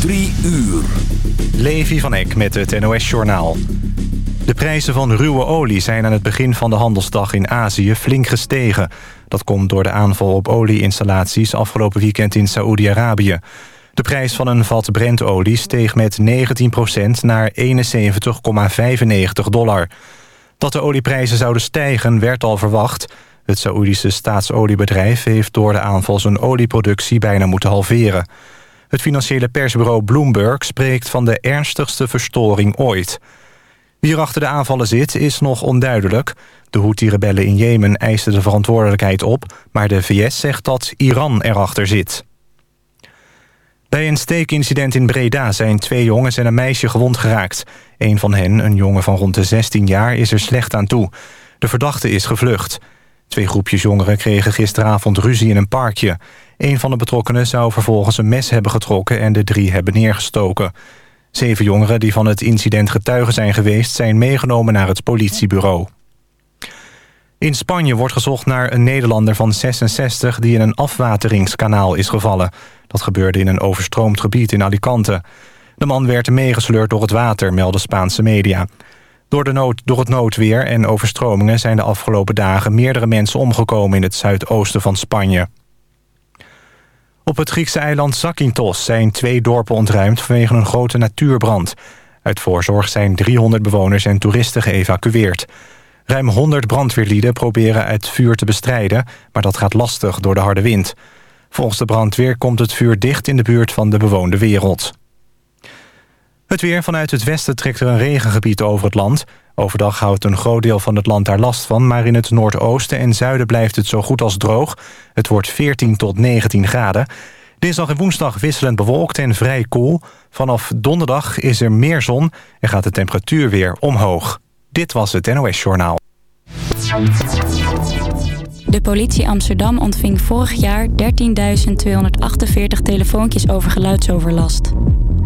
Drie uur. Levi van Eck met het NOS-journaal. De prijzen van ruwe olie zijn aan het begin van de handelsdag in Azië flink gestegen. Dat komt door de aanval op olieinstallaties afgelopen weekend in Saoedi-Arabië. De prijs van een vat Brentolie steeg met 19% naar 71,95 dollar. Dat de olieprijzen zouden stijgen werd al verwacht. Het Saoedische staatsoliebedrijf heeft door de aanval zijn olieproductie bijna moeten halveren. Het financiële persbureau Bloomberg spreekt van de ernstigste verstoring ooit. Wie er achter de aanvallen zit is nog onduidelijk. De Houthi-rebellen in Jemen eisten de verantwoordelijkheid op... maar de VS zegt dat Iran erachter zit. Bij een steekincident in Breda zijn twee jongens en een meisje gewond geraakt. Een van hen, een jongen van rond de 16 jaar, is er slecht aan toe. De verdachte is gevlucht. Twee groepjes jongeren kregen gisteravond ruzie in een parkje. Een van de betrokkenen zou vervolgens een mes hebben getrokken... en de drie hebben neergestoken. Zeven jongeren die van het incident getuigen zijn geweest... zijn meegenomen naar het politiebureau. In Spanje wordt gezocht naar een Nederlander van 66... die in een afwateringskanaal is gevallen. Dat gebeurde in een overstroomd gebied in Alicante. De man werd meegesleurd door het water, melden Spaanse media. Door, de nood, door het noodweer en overstromingen zijn de afgelopen dagen... meerdere mensen omgekomen in het zuidoosten van Spanje. Op het Griekse eiland Zakynthos zijn twee dorpen ontruimd... vanwege een grote natuurbrand. Uit voorzorg zijn 300 bewoners en toeristen geëvacueerd. Ruim 100 brandweerlieden proberen het vuur te bestrijden... maar dat gaat lastig door de harde wind. Volgens de brandweer komt het vuur dicht in de buurt van de bewoonde wereld. Het weer vanuit het westen trekt er een regengebied over het land. Overdag houdt een groot deel van het land daar last van... maar in het noordoosten en zuiden blijft het zo goed als droog. Het wordt 14 tot 19 graden. Dinsdag en woensdag wisselend bewolkt en vrij koel. Vanaf donderdag is er meer zon en gaat de temperatuur weer omhoog. Dit was het NOS Journaal. De politie Amsterdam ontving vorig jaar 13.248 telefoontjes over geluidsoverlast.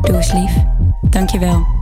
Doe eens lief. Dankjewel.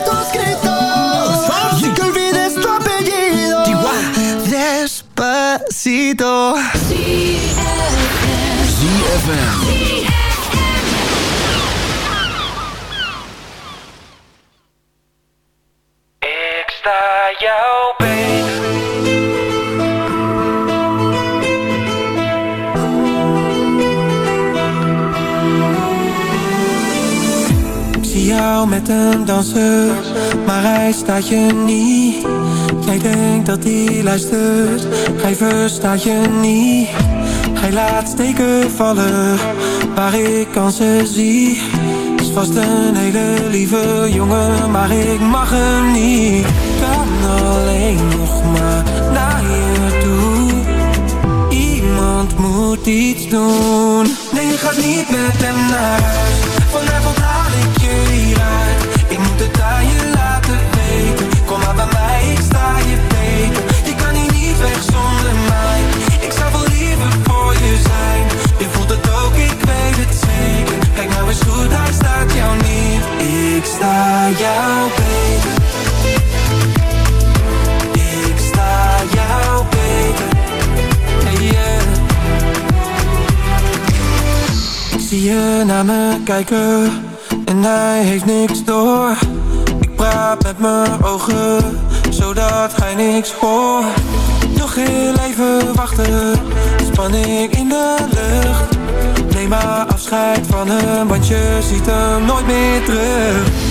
ZFM. Ik sta jou beter. Ik zie jou met een danser, maar hij staat je niet. Jij denkt dat hij luistert, hij verstaat je niet. Hij laat steken vallen, waar ik kansen zie. Is vast een hele lieve jongen, maar ik mag hem niet. Kan alleen nog maar naar je toe. Iemand moet iets doen. Nee, je gaat niet met hem naar huis. Vanavond haal ik je hieruit. Ik moet het aan je laten weten. Kom maar bij mij, ik sta je beter. Je kan hier niet weg sta jouw baby Ik sta jouw baby Hey, yeah. Ik zie je naar me kijken en hij heeft niks door. Ik praat met mijn ogen zodat hij niks hoort. Nog heel even wachten, spanning in de lucht. Neem maar afscheid van hem, want je ziet hem nooit meer terug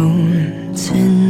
won't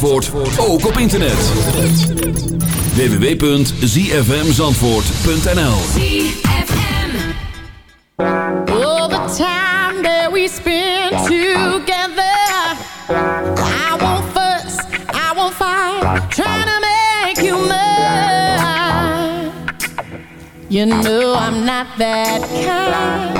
Zandvoort ook op internet. www.zfmzandvoort.nl All I fight You know I'm not that kind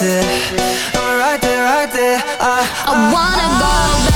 right there, I'm right there, right there. Uh, I, I, I wanna go back.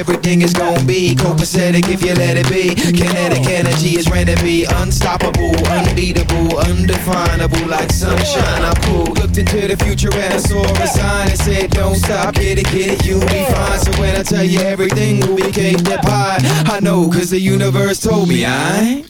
everything is gonna be copacetic if you let it be. Kinetic energy is renemy, unstoppable, unbeatable, undefinable, like sunshine. I pulled, looked into the future and I saw a sign that said, Don't stop, get it, get it, you'll be fine. So when I tell you everything, will be to pie. I know, cause the universe told me I.